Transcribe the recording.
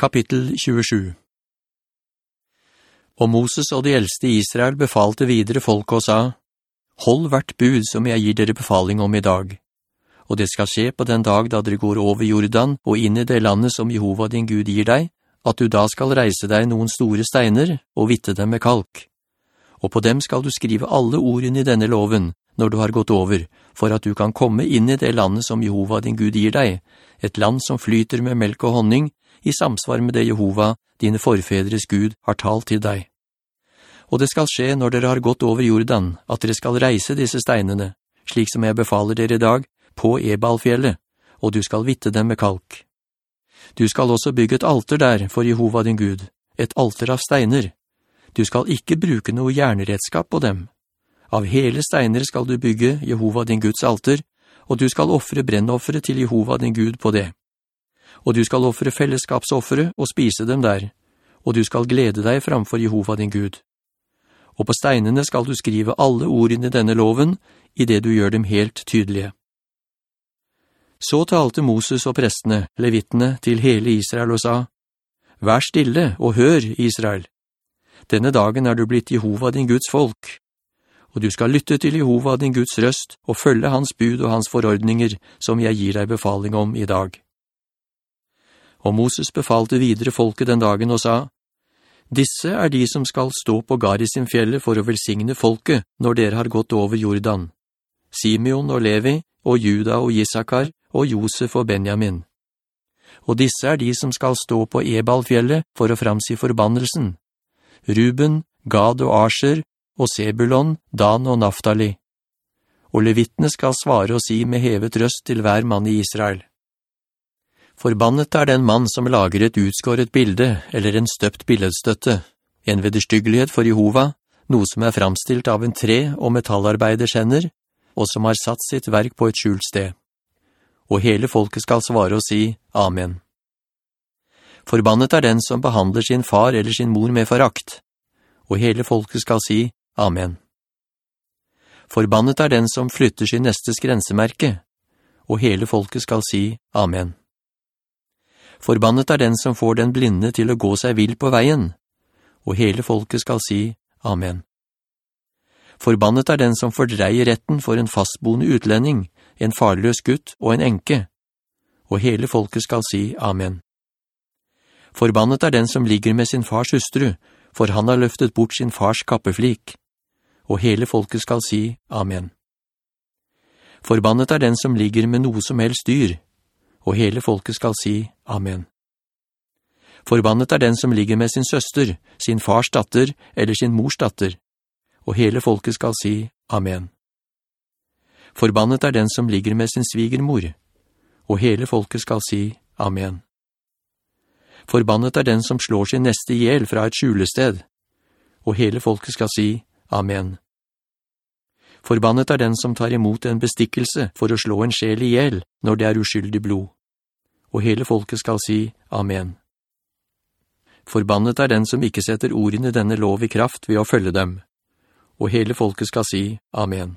Kapittel 27 Og Moses og de eldste i Israel befalte videre folk og sa, «Hold hvert bud som jeg gir dere befaling om i dag, og det skal skje på den dag da dere går over Jordan og inn i det landet som Jehova din Gud gir deg, at du da skal reise deg noen store steiner og vitte dem med kalk. Og på dem skal du skrive alle ordene i denne loven, når du har gått over, for at du kan komme inn i det landet som Jehova din Gud gir deg, et land som flyter med melk og honning, i samsvar med det Jehova, dine forfedres Gud, har talt til deg. Og det skal skje når dere har gått over Jordan, at dere skal reise disse steinene, slik som jeg befaler dere i dag, på Ebalfjellet, og du skal vitte dem med kalk. Du skal også bygge et alter der for Jehova din Gud, et alter av steiner. Du skal ikke bruke noe jernredskap på dem. Av hele steiner skal du bygge Jehova din Guds alter, og du skal offre brennoffere til Jehova din Gud på det og du skal offre fellesskapsoffere og spise dem der, og du skal glede deg framfor Jehova din Gud. Og på steinene skal du skrive alle ordene i denne loven, i det du gjør dem helt tydelige. Så talte Moses og prestene, levittene, til hele Israel og sa, «Vær stille og hør, Israel. Denne dagen er du blitt Jehova din Guds folk, og du skal lytte til Jehova din Guds røst og følge hans bud og hans forordninger, som jeg gir deg befaling om i dag.» Og Moses befalte videre folket den dagen og sa, «Disse er de som skal stå på Garisimfjellet for å velsigne folket når dere har gått over Jordan. Simeon og Levi, og Juda og Isakar, og Josef og Benjamin. Og disse er de som skal stå på Ebal-fjellet for å framsi forbannelsen. Ruben, Gad og Asher, og Sebulon, Dan og Naftali. Og levittene skal svare og si med hevet røst til hver mann i Israel. Forbannet er den mann som lager et utskåret bilde, eller en støpt billedstøtte, en vederstyggelighet for Jehova, noe som er framstilt av en tre- og metallarbeiderskjenner, og som har satt sitt verk på et skjult sted. Og hele folket skal svare og si Amen. Forbannet er den som behandler sin far eller sin mor med forakt, og hele folket skal si Amen. Forbannet er den som flytter sin nestes grensemerke, og hele folket skal si Amen. Forbannet er den som får den blinde til å gå seg vill på veien, og hele folket skal si Amen. Forbannet er den som fordreier retten for en fastboende utlending, en farløs gutt og en enke, og hele folket skal si Amen. Forbannet er den som ligger med sin fars hustru, for han har løftet bort sin fars kappeflik, og hele folket skal si Amen. Forbannet er den som ligger med noe som helst dyr, og hele folket skal si Amen. Forbannet er den som ligger med sin søster, sin fars datter eller sin mors datter, og hele folket skal si Amen. Forbannet er den som ligger med sin svigermor, og hele folket skal si Amen. Forbannet er den som slår sin neste ihjel fra et skjulested, og hele folket skal si Amen. Forbannet er den som tar imot en bestikkelse for å slå en sjel ihjel når det er uskyldig blod. Og hele folket skal si Amen. Forbannet er den som ikke setter ordene denne lov i kraft ved å følge dem. Og hele folket skal si Amen.